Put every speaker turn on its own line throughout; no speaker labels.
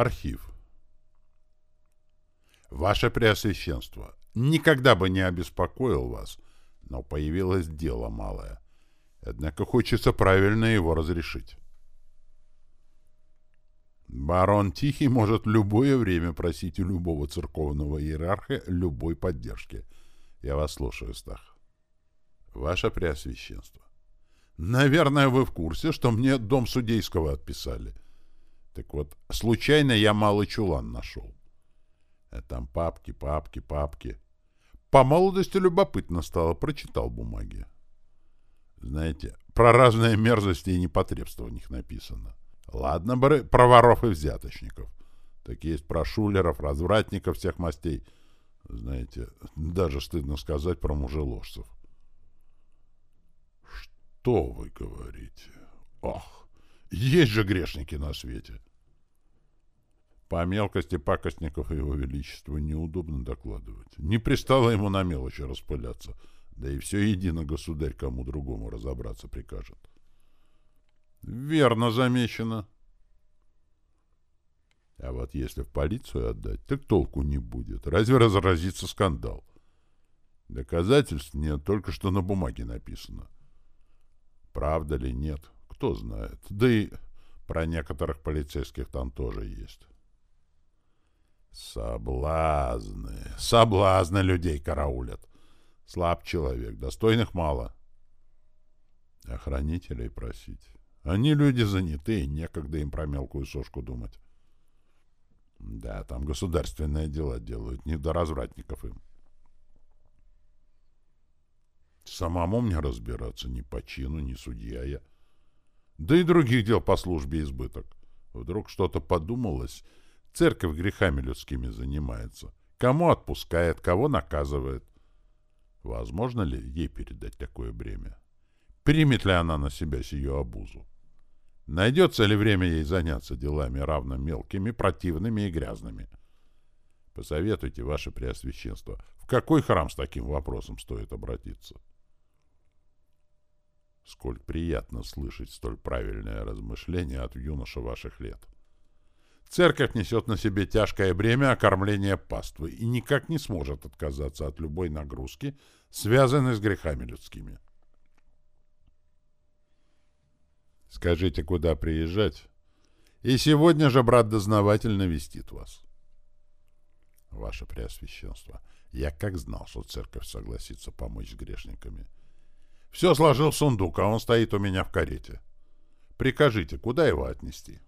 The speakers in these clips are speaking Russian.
Архив. Ваше Преосвященство, никогда бы не обеспокоил вас, но появилось дело малое. Однако хочется правильно его разрешить. Барон Тихий может любое время просить у любого церковного иерарха любой поддержки. Я вас слушаю, Стах. Ваше Преосвященство. Наверное, вы в курсе, что мне дом судейского отписали. Так вот, случайно я малый чулан нашел. А там папки, папки, папки. По молодости любопытно стало, прочитал бумаги. Знаете, про разные мерзости и непотребства в них написано. Ладно бы про воров и взяточников. Так есть про шулеров, развратников всех мастей. Знаете, даже стыдно сказать про мужеложцев. Что вы говорите? Ах, есть же грешники на свете. По мелкости пакостников его величеству неудобно докладывать. Не пристало ему на мелочи распыляться. Да и все едино государь кому другому разобраться прикажет. Верно замечено. А вот если в полицию отдать, так толку не будет. Разве разразится скандал? Доказательств нет, только что на бумаге написано. Правда ли нет, кто знает. Да и про некоторых полицейских там тоже есть. Соблазны, соблазны людей караулят. Слаб человек, достойных мало. Охранителей просить. Они люди занятые, некогда им про мелкую сошку думать. Да, там государственные дела делают, не до развратников им. Самому мне разбираться ни по чину, ни судья я. Да и других дел по службе избыток. Вдруг что-то подумалось. Церковь грехами людскими занимается. Кому отпускает, кого наказывает. Возможно ли ей передать такое бремя? Примет ли она на себя сию обузу? Найдется ли время ей заняться делами равно мелкими, противными и грязными? Посоветуйте, ваше Преосвященство, в какой храм с таким вопросом стоит обратиться? Сколь приятно слышать столь правильное размышление от юноша ваших лет. Церковь несет на себе тяжкое бремя окормления паствы и никак не сможет отказаться от любой нагрузки, связанной с грехами людскими. Скажите, куда приезжать, и сегодня же брат-дознаватель навестит вас. Ваше Преосвященство, я как знал, что церковь согласится помочь с грешниками. Все сложил в сундук, а он стоит у меня в карете. Прикажите, куда его отнести?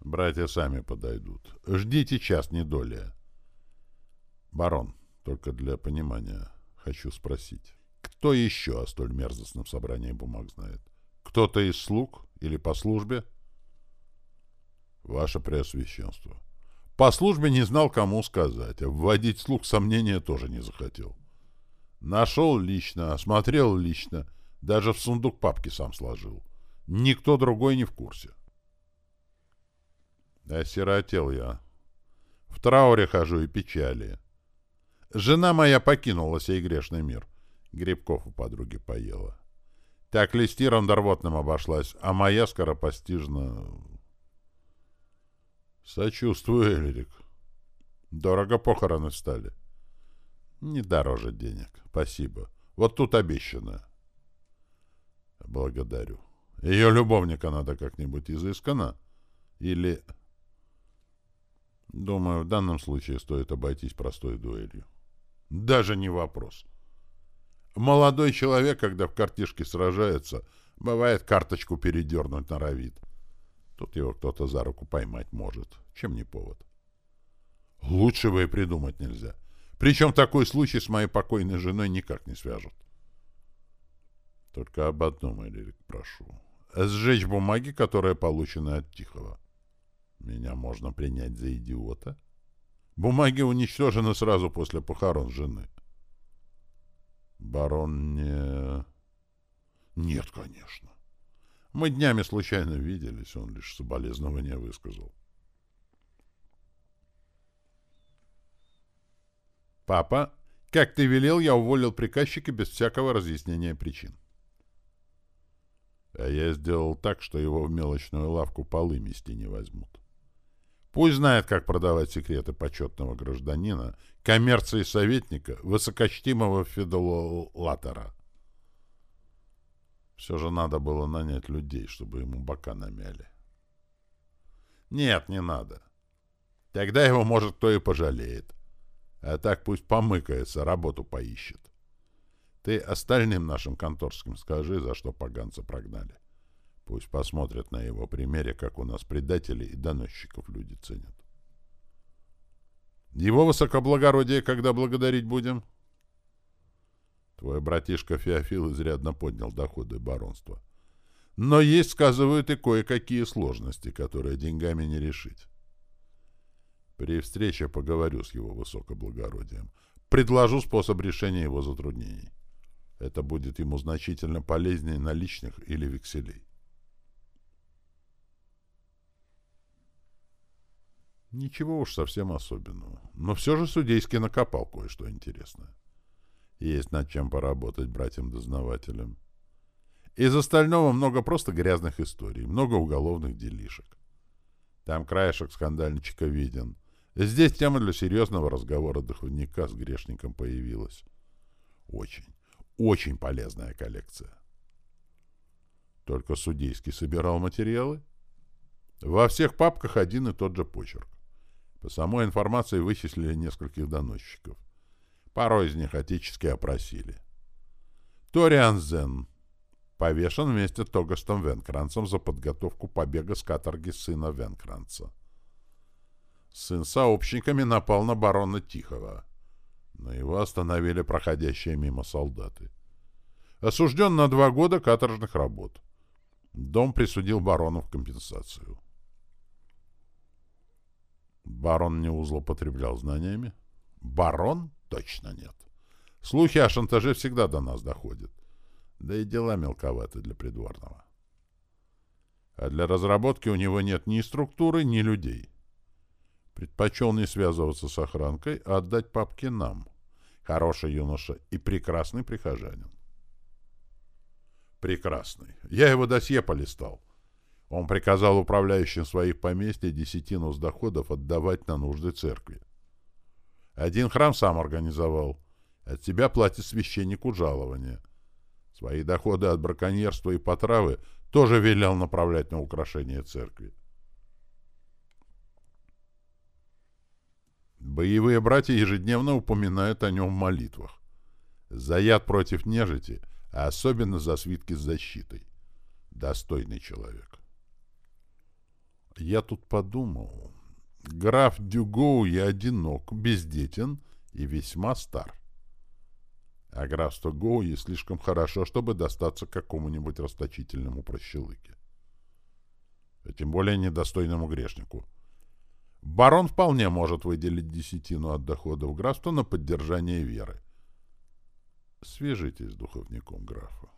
Братья сами подойдут. Ждите час недолее. Барон, только для понимания хочу спросить. Кто еще о столь мерзостном собрании бумаг знает? Кто-то из слуг или по службе? Ваше Преосвященство. По службе не знал, кому сказать, а вводить слуг сомнения тоже не захотел. Нашел лично, осмотрел лично, даже в сундук папки сам сложил. Никто другой не в курсе. Осиротел я. В трауре хожу и печали. Жена моя покинула сей грешный мир. Грибков у подруги поела. Так листиром дорвотным обошлась, а моя скоропостижно... Сочувствую, Эльрик. Дорого похороны стали. Не дороже денег. Спасибо. Вот тут обещано. Благодарю. Ее любовника надо как-нибудь изысканно. Или... Думаю, в данном случае стоит обойтись простой дуэлью. Даже не вопрос. Молодой человек, когда в картишке сражается, бывает карточку передернуть норовит. Тут его кто-то за руку поймать может. Чем не повод? Лучшего и придумать нельзя. Причем такой случай с моей покойной женой никак не свяжут. Только об одном, Эрик, прошу. Сжечь бумаги, которые получены от Тихого. Меня можно принять за идиота? Бумаги уничтожены сразу после похорон жены. Барон не... Нет, конечно. Мы днями случайно виделись, он лишь соболезнования высказал. Папа, как ты велел, я уволил приказчика без всякого разъяснения причин. А я сделал так, что его в мелочную лавку полы мести не возьмут. Пусть знает, как продавать секреты почетного гражданина, коммерции советника, высокочтимого федолатора. Все же надо было нанять людей, чтобы ему бока намяли. Нет, не надо. Тогда его, может, кто и пожалеет. А так пусть помыкается, работу поищет. Ты остальным нашим конторским скажи, за что поганца прогнали. Пусть посмотрят на его примере, как у нас предателей и доносчиков люди ценят. Его высокоблагородие когда благодарить будем? Твой братишка Феофил изрядно поднял доходы баронства. Но есть, сказывают, и кое-какие сложности, которые деньгами не решить. При встрече поговорю с его высокоблагородием. Предложу способ решения его затруднений. Это будет ему значительно полезнее наличных или векселей. Ничего уж совсем особенного. Но все же судейский накопал кое-что интересное. Есть над чем поработать братьям-дознавателям. Из остального много просто грязных историй, много уголовных делишек. Там краешек скандальничка виден. Здесь тема для серьезного разговора духовника с грешником появилась. Очень, очень полезная коллекция. Только судейский собирал материалы. Во всех папках один и тот же почерк. По самой информации вычислили нескольких доносчиков. Пару из них отечески опросили. Ториан Зен повешен вместе с Тогастом Венкранцем за подготовку побега с каторги сына Венкранца. Сын сообщниками напал на барона Тихого, но его остановили проходящие мимо солдаты. Осужден на два года каторжных работ. Дом присудил барону в компенсацию. Барон не злоупотреблял знаниями? Барон? Точно нет. Слухи о шантаже всегда до нас доходят. Да и дела мелковаты для придворного. А для разработки у него нет ни структуры, ни людей. Предпочел не связываться с охранкой, а отдать папки нам. Хороший юноша и прекрасный прихожанин. Прекрасный. Я его досье полистал. Он приказал управляющим своих поместья десятину с доходов отдавать на нужды церкви. Один храм сам организовал. От себя платит священнику жалование. Свои доходы от браконьерства и потравы тоже велел направлять на украшение церкви. Боевые братья ежедневно упоминают о нем в молитвах. За яд против нежити, а особенно за свитки с защитой. Достойный человек. Я тут подумал. Граф Дюгоу я одинок, бездетен и весьма стар. А графство Гоуи слишком хорошо, чтобы достаться какому-нибудь расточительному прощелыке. А тем более недостойному грешнику. Барон вполне может выделить десятину от доходов графства на поддержание веры. Свяжитесь с духовником графа.